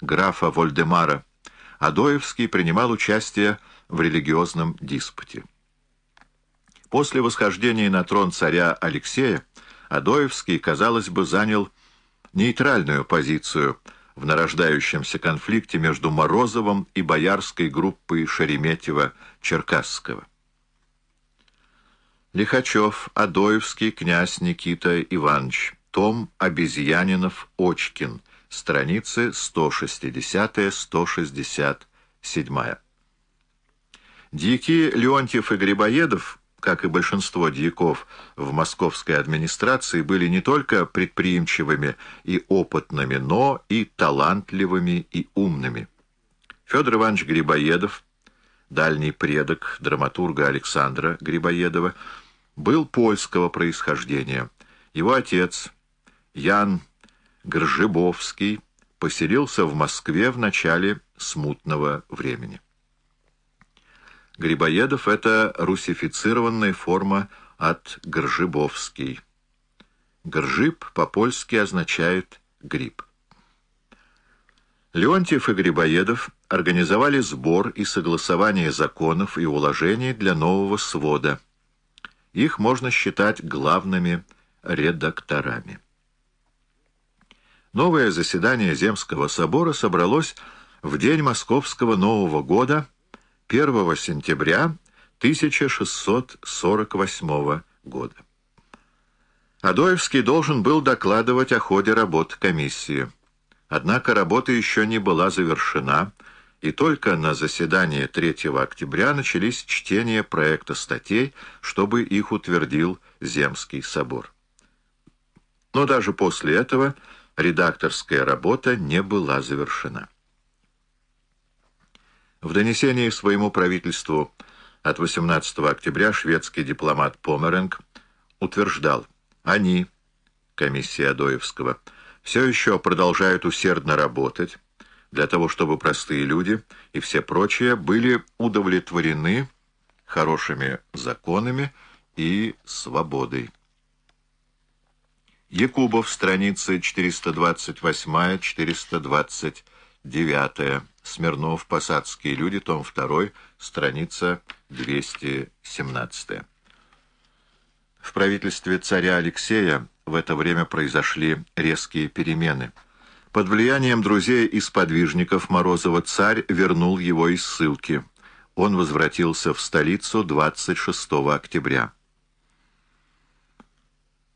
графа Вольдемара, Адоевский принимал участие в религиозном диспуте. После восхождения на трон царя Алексея Адоевский, казалось бы, занял нейтральную позицию в нарождающемся конфликте между Морозовым и боярской группой Шереметьева-Черкасского. Лихачев, Адоевский, князь Никита Иванович, том Обезьянинов-Очкин, страницы 160-167. Дьяки Леонтьев и Грибоедов, как и большинство дьяков в московской администрации, были не только предприимчивыми и опытными, но и талантливыми и умными. Федор Иванович Грибоедов, дальний предок драматурга Александра Грибоедова, был польского происхождения. Его отец, Ян Гржибовский, поселился в Москве в начале смутного времени. Грибоедов — это русифицированная форма от Гржибовский. Гржиб по-польски означает «гриб». Леонтьев и Грибоедов организовали сбор и согласование законов и уложений для нового свода — их можно считать главными редакторами. Новое заседание Земского собора собралось в день Московского Нового года 1 сентября 1648 года. Адоевский должен был докладывать о ходе работ комиссии. Однако работа еще не была завершена, и только на заседании 3 октября начались чтения проекта статей, чтобы их утвердил Земский собор. Но даже после этого редакторская работа не была завершена. В донесении своему правительству от 18 октября шведский дипломат Померенг утверждал, они, комиссия Адоевского, все еще продолжают усердно работать, для того, чтобы простые люди и все прочие были удовлетворены хорошими законами и свободой. Якубов, страницы 428-429. Смирнов, «Посадские люди», том 2, страница 217. В правительстве царя Алексея в это время произошли резкие перемены – под влиянием друзей и сподвижников Морозова царь вернул его из ссылки. Он возвратился в столицу 26 октября.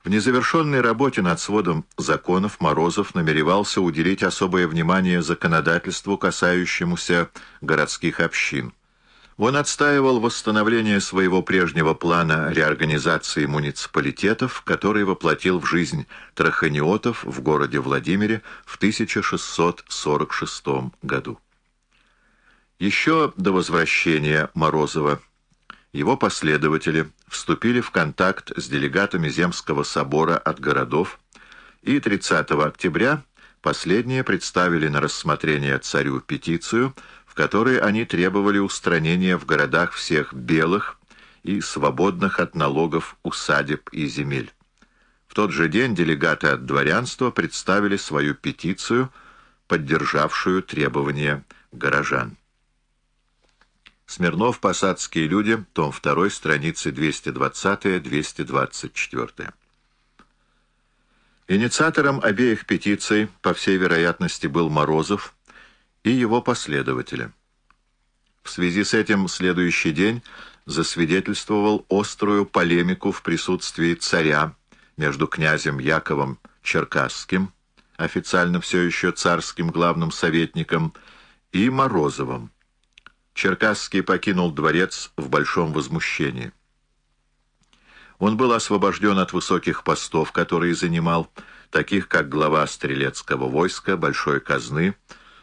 В незавершенной работе над сводом законов Морозов намеревался уделить особое внимание законодательству, касающемуся городских общин. Он отстаивал восстановление своего прежнего плана реорганизации муниципалитетов, который воплотил в жизнь траханиотов в городе Владимире в 1646 году. Еще до возвращения Морозова его последователи вступили в контакт с делегатами Земского собора от городов, и 30 октября последние представили на рассмотрение царю петицию, в которой они требовали устранения в городах всех белых и свободных от налогов усадеб и земель. В тот же день делегаты от дворянства представили свою петицию, поддержавшую требования горожан. Смирнов «Посадские люди», том 2, страницы 220-224. Инициатором обеих петиций, по всей вероятности, был Морозов, и его последователи. В связи с этим следующий день засвидетельствовал острую полемику в присутствии царя между князем Яковом Черкасским, официально все еще царским главным советником, и Морозовым. Черкасский покинул дворец в большом возмущении. Он был освобожден от высоких постов, которые занимал, таких как глава стрелецкого войска, большой казны,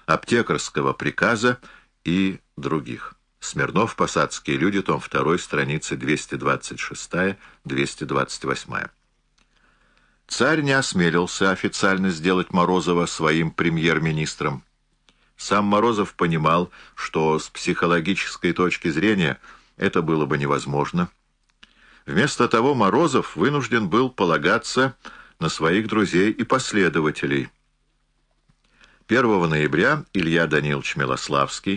аптекарского приказа и других. Смирнов, «Посадские люди», том 2, страницы 226-228. Царь не осмелился официально сделать Морозова своим премьер-министром. Сам Морозов понимал, что с психологической точки зрения это было бы невозможно. Вместо того Морозов вынужден был полагаться на своих друзей и последователей – 1 ноября Илья Данилович Милославский